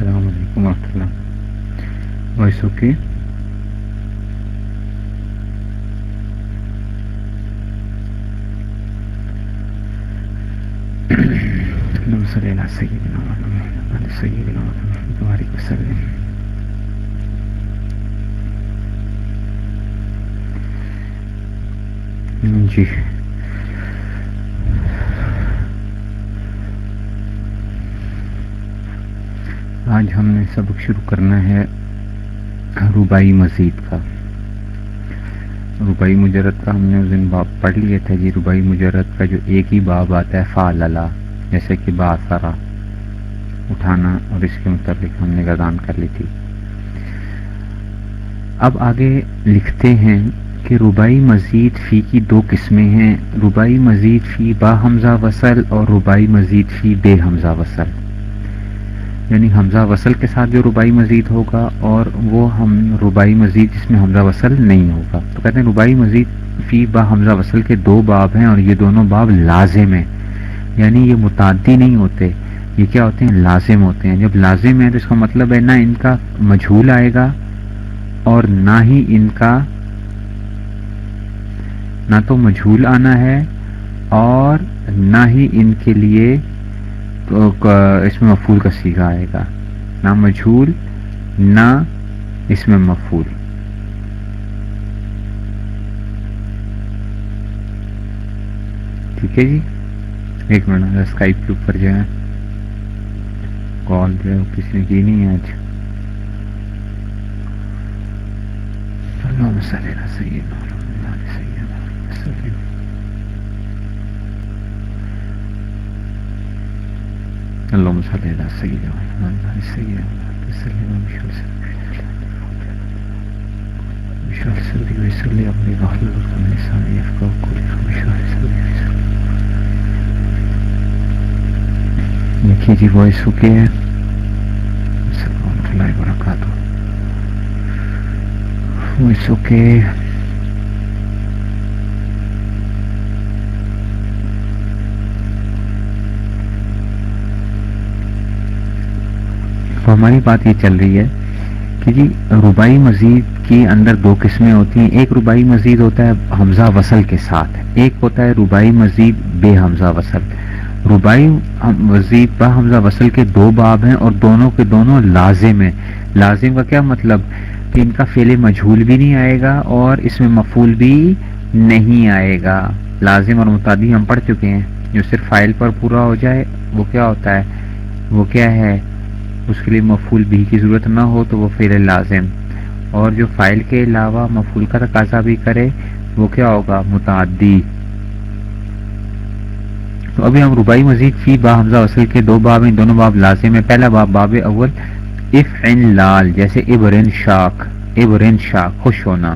السلام علیکم ورحمۃ اللہ وائس اوکے صلی اللہ سیدنا سیدنا وسلم۔ جی۔ آج ہم نے سبق شروع کرنا ہے ربائی مزید کا۔ ربائی مجرد کا ہم نے اس دن باب پڑھ لیا تھا جی۔ ربائی مجرد کا جو ایک ہی باب آتا ہے فا جیسے کہ باسرا، اٹھانا اور اس کے متعلق ہم نے گردان کر لی تھی۔ اب آگے لکھتے ہیں کہ ربائی مزید فی کی دو قسمیں ہیں۔ ربائی مزید فی با حمزہ وصل اور ربائی مزید فی بے حمزہ وصل۔ یعنی حمزہ وصل کے ساتھ جو ربائی مزید ہوگا اور وہ ہم ربائی مزید جس میں حمزہ وصل نہیں ہوگا۔ تو کہتے ہیں ربائی مزید فی با حمزہ وصل کے دو باب ہیں اور یہ دونوں باب لازم ہیں۔ یعنی یہ متعدی نہیں ہوتے، یہ کیا ہوتے ہیں؟ لازم ہوتے ہیں۔ جب لازم ہے تو اس کا مطلب ہے نہ ان کا مجھول آئے گا اور نہ ہی ان کا نہ تو مجھول آنا ہے اور نہ ہی ان کے لیے اس میں مفول کا سیگا آئے گا۔ نہ مجھول نہ اس میں مفول ٹھیک ہے جی؟ ایک منٹ اسکائپ کے اوپر جو ہے، کال جو ہے کسی نے کی نہیں ہے آج۔ سید اللهم صل على سيدنا محمد سيدنا وسلم بشرح صدري ويسر لي امري واحلل عقدة من لساني يفقهوا قولي بشرح صدري ويسر دیکھیے جی وائس اوکے ہے السلام ورحمۃ وبرکاتہ وائس اوکے تو ہماری بات یہ چل رہی ہے کہ جی ربائی مزید کی اندر دو قسمیں ہوتی ہیں۔ ایک ربائی مزید ہوتا ہے حمزہ وصل کے ساتھ، ایک ہوتا ہے ربائی مزید بے حمزہ وصل۔ ربائی مزید با حمزہ وصل کے دو باب ہیں اور دونوں کے دونوں لازم ہیں۔ لازم کا کیا مطلب؟ کہ ان کا فعل مجھول بھی نہیں آئے گا اور اس میں مفول بھی نہیں آئے گا۔ لازم اور متعدی ہم پڑھ چکے ہیں۔ جو صرف فائل پر پورا ہو جائے، وہ کیا ہوتا ہے؟ وہ کیا ہے؟ اس کے لیے مفول بھی کی ضرورت نہ ہو تو وہ فعل لازم۔ اور جو فائل کے علاوہ مفول کا تقاضا بھی کرے، وہ کیا ہوگا؟ متعدی۔ تو ابھی ہم ربائی مزید فی با حمزہ وصل کے دو باب ہیں، دونوں باب لازم ہے پہلا باب باب اول اف ان لال، جیسے ابرن شاخ ابرن شاخ، خوش ہونا۔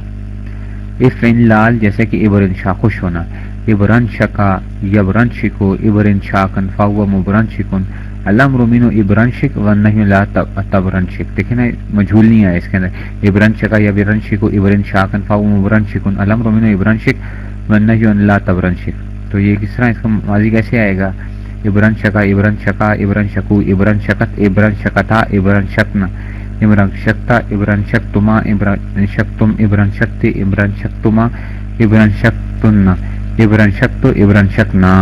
اف ان لال، جیسے کہ ابرن شاخ، خوش ہونا۔ ابرن شکا، یبرن شکو، ابرن شاکن فاو مبرن شکن۔ علم رومین و ابرن و نہیں تبرن شک. دیکھیں نا، مجھول نہیں آیا اس کے اندر. ابرن شکا یا برن شک و ابرن شاکن فاو مبرن شکن علم رومین و و نہیں اللہ تبرن تو یہ کس طرح اس کا ماضی کیسے آئے گا؟ ابرن شکا ابرن شکا، ابرن شکو، ابرن شکت، ابرن شکتا، ابرن شکنا. ابرن شکتا، ابرن شکتما، ابرن شکتم، ابرن شکتی، ابرن شکتما، ابرن شکتن ابرن شکتو، ابرن شکنا.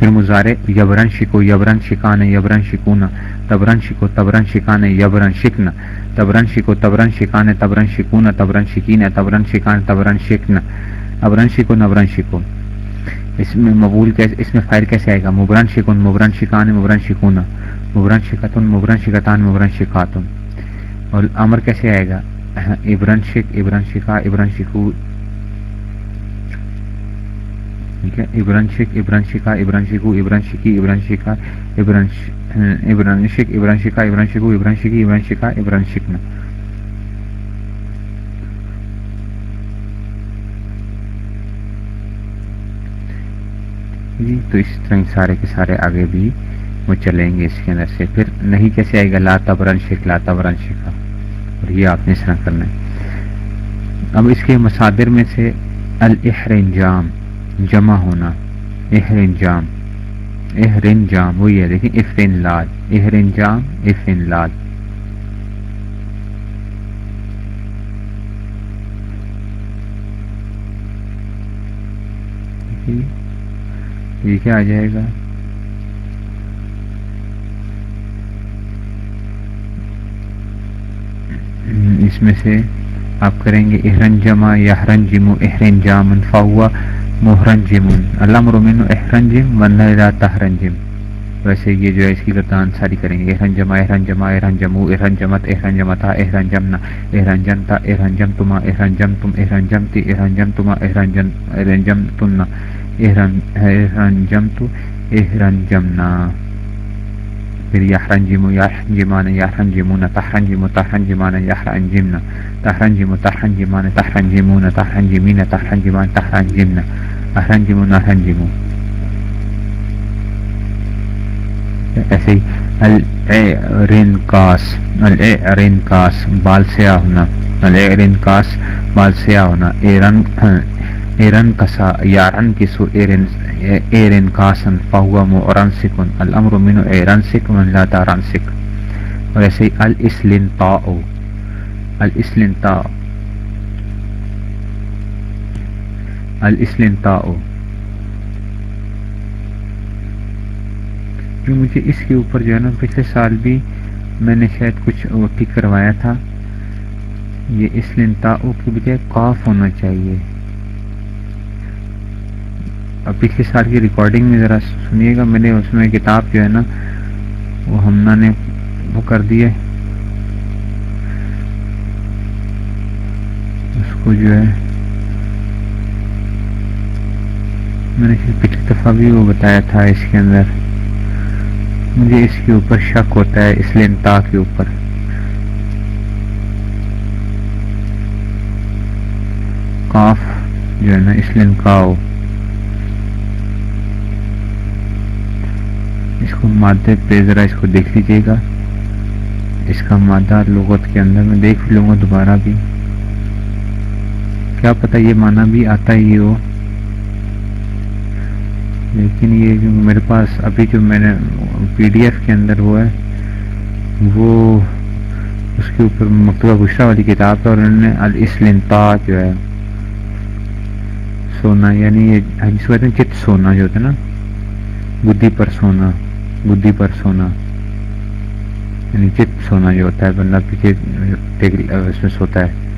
پھر مظاہرے یبرن شکو یبرن شکان یبرن شکونا تبرن شکو تبرن شکان یبرن شکن تبرن شکو تبرن شکان تبرن شکونا تبرن شکین تبرن شکان تبرن شکن ابرن شکو نبرن شکو اس میں مبول کیسے اس میں فائل کیسے آئے گا مبرن شکن مبرن شکان مبرن شکونا مبرن شکتن مبرن شکتان مبرن شکاتن اور امر کیسے آئے گا ابرن شک ابرن شکا ابرن شکو ٹھیک ہے ابرن شک ابرن شکا ابرن شکو ابرن شکی ابرن شکا ابرن ابرن شک ابرن شکا ابرن شکو ابرن شکی ابرن شکا ابرن شکنا جی تو اس طرح سارے کے سارے آگے بھی وہ چلیں گے اس کے اندر سے۔ پھر نہیں کیسے آئے گا؟ لا تبرن شک لا تبرن شکا اور یہ آپ نے اس طرح کرنا ہے۔ اب اس کے مصادر میں سے الحر انجام جمع ہونا۔ احر انجام احرن جام وہی ہے، دیکھیں افرین لال۔ احرن جام لال۔ یہ کیا آ جائے گا؟ اس میں سے آپ کریں گے احرن جمع یا ہرن جمو احرن جامن فاوا محرن جمن علام رومین ون ویسے یہ جو ہے، اس کی گردان ساری کریں گے۔ احرن جمع احرن جمع احرن جمو احرن جمت احرن جمتا احرن جمنا احرن جنتا احرن جم تما احرن جم تم احرن جمتی احرن جم تما احرن جن احرن جم تمنا احرن احرن جم تو احرن جمنا پھر یحرن جمو یحرن جمان یحرن جمون تحرن جمو تحرن جمان یحرن جمنا تحرن جمو تحرن جمان تحرن جمون تحرن جمین تحرن جمان تحرن جمنا احرن جمو نحرن جمو ایسے ہی کاس بال سیاہ ہونا کاس بال سیاہ ہونا، ایرن ایرن کسا یارن کسو، ایرن ایرن کاسن، فہو مورن سکن الامر منو ایرن سک من لا تارن سک اور ایسے ہی الاسلن تاؤ الاسلن تاؤ الاسلن تاؤ۔ جو مجھے اس کے اوپر جو ہے نا پچھلے سال بھی میں نے شاید کچھ ٹھیک کروایا تھا، یہ اسلن تاؤ کی بجائے کاف ہونا چاہیے۔ پچھلے سال کی ریکارڈنگ میں ذرا سنیے گا، میں نے اس میں کتاب جو ہے نا، وہ ہمنا نے وہ کر دی ہے۔ اس کو جو ہے، میں نے پچھلی دفعہ بھی وہ بتایا تھا اس کے اندر۔ مجھے اس کے اوپر شک ہوتا ہے، اس لیے انتا کے اوپر۔ کاف جو ہے نا، اس لیے انکاؤ اس کو مادے پہ ذرا اس کو دیکھ لیجیے گا۔ اس کا مادہ لغت کے اندر میں دیکھ لوں گا دوبارہ بھی۔ کیا پتہ یہ معنی بھی آتا ہی ہو۔ لیکن یہ جو میرے پاس ابھی جو میں نے پی ڈی ایف کے اندر ہوا ہے، وہ اس کے اوپر مکتبہ گشرہ والی کتاب ہے اور انہوں نے الاسلنتا جو ہے، سونا یعنی یہ جس کو کہتے ہیں، چت سونا جو ہوتا ہے نا، بدھی پر سونا۔ بدھی پر سونا یعنی چت سونا جو ہوتا ہے بندہ پیچھے اس میں سوتا ہے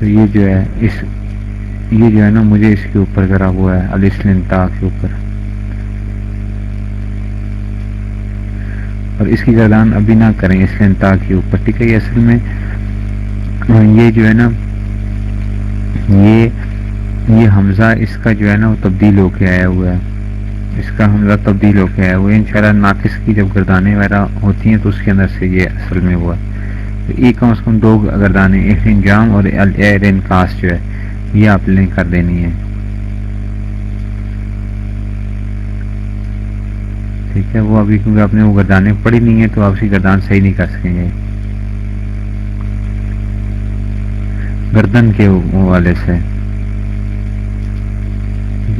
تو یہ جو ہے اس یہ جو ہے نا مجھے اس کے اوپر کرا ہوا ہے السلنتا کے اوپر اور اس کی گردان ابھی نہ کریں اسلنتا کے اوپر ٹھیک ہے یہ اصل میں یہ جو ہے نا یہ یہ حمزہ اس کا جو ہے نا وہ تبدیل ہو کے آیا ہوا ہے اس کا حملہ تبدیل ہو گیا ہے۔ وہ ان شاء اللہ ناقص کی جب گردانیں وغیرہ ہوتی ہیں تو اس کے اندر سے یہ اصل میں ہوا۔ تو ایک کم از کم دو گردانیں، ایک انجام اور کاس جو ہے، یہ آپ نے کر دینی ہے۔ ٹھیک ہے، وہ ابھی کیونکہ آپ نے وہ گردانیں پڑی نہیں ہیں تو آپ اسی گردان صحیح نہیں کر سکیں گے۔ گردن کے والے سے۔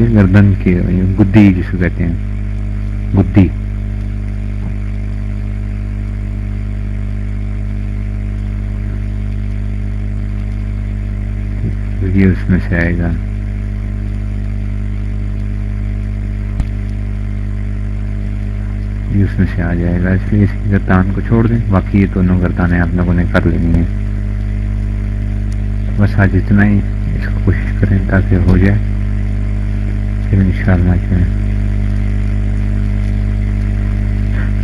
گردن کی یعنی گدی جس کو کہتے ہیں، گدی۔ یہ اس میں سے آئے گا۔ یہ اس میں سے آ جائے گا، اس لیے اس کی گردان کو چھوڑ دیں۔ باقی یہ دونوں گردانیں آپ لوگوں نے کر لینی ہیں۔ بس آج اتنا ہی۔ اس کو کوشش کریں تاکہ ہو جائے۔ پھر ان جو ہے۔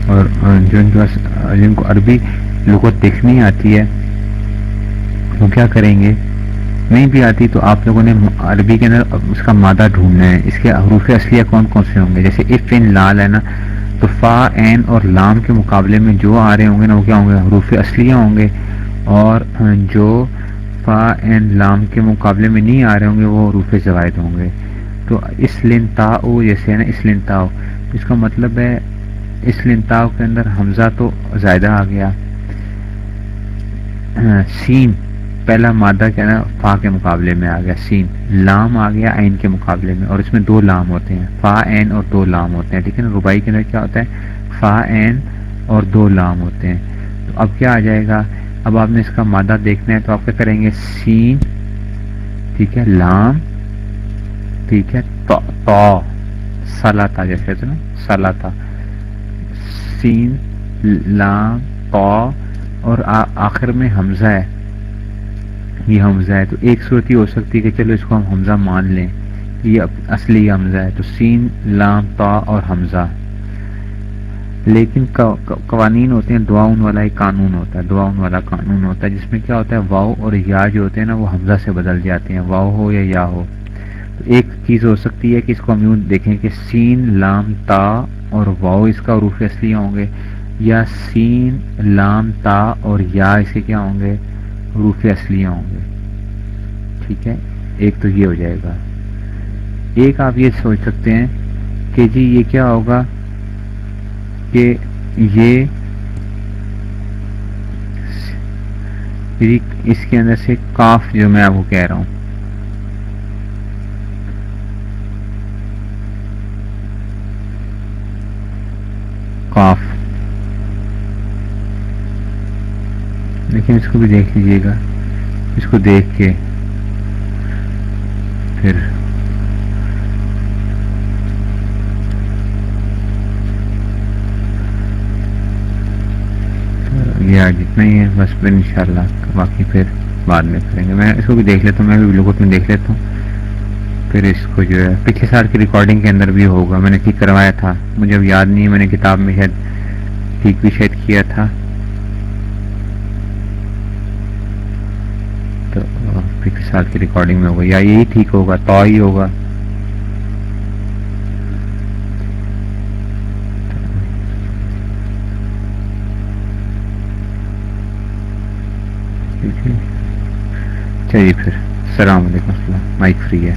اور جو ان کے پاس جن کو عربی لغت دیکھنی آتی ہے، وہ کیا کریں گے؟ نہیں بھی آتی تو آپ لوگوں نے عربی کے اندر اس کا مادہ ڈھونڈنا ہے۔ اس کے حروف اصلیہ کون کون سے ہوں گے؟ جیسے اف ان لال ہے نا، تو فا، این اور لام کے مقابلے میں جو آ رہے ہوں گے نا، وہ کیا ہوں گے؟ حروف اصلیہ ہوں گے۔ اور جو فا، این، لام کے مقابلے میں نہیں آ رہے ہوں گے، وہ حروف زوائد ہوں گے۔ تو اس لنتا جیسے یعنی ہے نا اس لنتا اس کا مطلب ہے اس لنتا کے اندر حمزہ تو زائدہ آ گیا۔ ہاں، سین، پہلا مادہ کیا نا، فا کے مقابلے میں آ گیا۔ سین، لام آ گیا عین کے مقابلے میں، اور اس میں دو لام ہوتے ہیں۔ فا این اور دو لام ہوتے ہیں۔ ٹھیک ہے نا ربائی کے اندر کیا ہوتا ہے؟ فا این اور دو لام ہوتے ہیں۔ تو اب کیا آ جائے گا؟ اب آپ نے اس کا مادہ دیکھنا ہے تو آپ کیا کریں گے؟ سین، ٹھیک ہے، لام ٹھیک ہے تو سلاتا جیسے نا سلاتا سین، لام تو اور آخر میں حمزہ ہے. یہ حمزہ ہے. تو ایک صورت یہ ہو سکتی ہے کہ چلو اس کو ہم حمزہ مان لیں. یہ اصلی حمزہ ہے. تو سین، لام تا اور حمزہ. لیکن قوانین ہوتے ہیں، دعاؤن والا ایک قانون ہوتا ہے، دعاؤن والا قانون ہوتا ہے، جس میں کیا ہوتا ہے واؤ اور یا جو ہوتے ہیں نا، وہ حمزہ سے بدل جاتے ہیں. واؤ ہو یا یا ہو. ایک چیز ہو سکتی ہے کہ اس کو ہم یوں دیکھیں کہ سین، لام، تا اور واؤ اس کا عروف اصلی ہوں گے۔ یا سین، لام، تا اور یا اس کے کیا ہوں گے؟ روف اصلی ہوں گے۔ ٹھیک ہے؟ ایک تو یہ ہو جائے گا۔ ایک آپ یہ سوچ سکتے ہیں کہ جی یہ کیا ہوگا کہ یہ اس کے اندر سے کاف جو میں آپ کو کہہ رہا ہوں کاف لیکن اس کو بھی دیکھ لیجیے گا۔ اس کو دیکھ کے پھر یہ جتنا ہی ہے۔ بس پھر انشاءاللہ باقی پھر بعد میں کریں گے۔ میں اس کو بھی دیکھ لیتا ہوں، میں بھی لوگوں میں دیکھ لیتا ہوں۔ پھر اس کو جو ہے، پچھلے سال کی ریکارڈنگ کے اندر بھی ہوگا۔ میں نے ٹھیک کروایا تھا۔ مجھے اب یاد نہیں ہے، میں نے کتاب میں شاید ٹھیک بھی شاید کیا تھا تو پچھلے سال کی ریکارڈنگ میں ہوگا، یا یہی ٹھیک ہوگا، تو ہی ہوگا۔ چلیے پھر، السلام علیکم۔ السلام مائک فری ہے۔